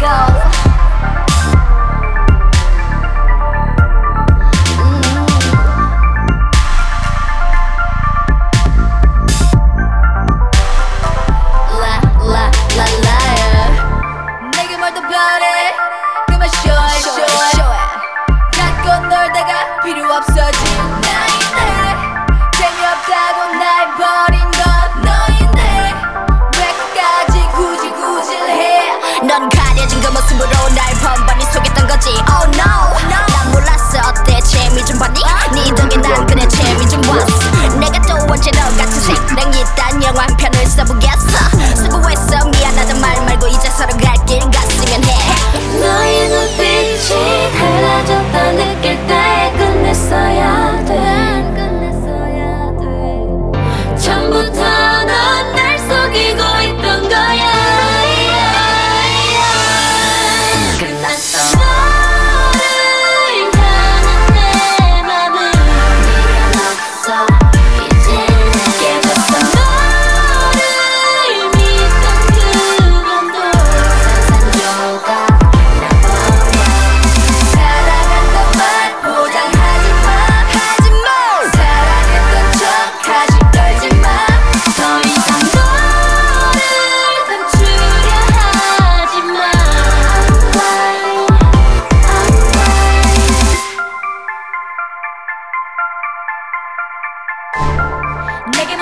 go.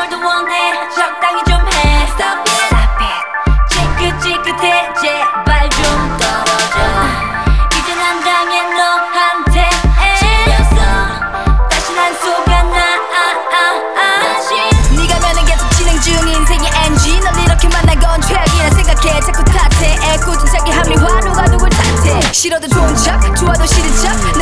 뭘더 원해. 적당히 좀해. Stop it. Stop it. 찌끗찌끗해. 제발 좀 떨어져. 이젠 안 당해 너한테. 질렸어. 다시 난 속아 나 아, 아, 아. 다시. 네가 변해 계속 진행 중 인생의 NG 널 이렇게 만난 건 최악이라 생각해. 자꾸 탓해. 애꿎은 자기 합리화 누가 누굴 탓해. 싫어도 좋은 척 좋아도 싫은 척.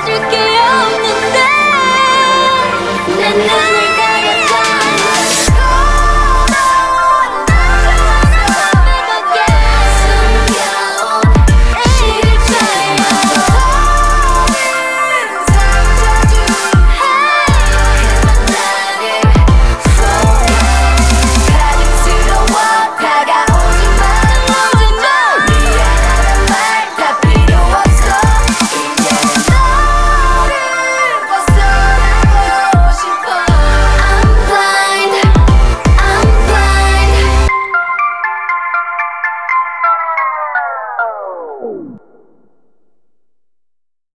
해줄 게 없는데.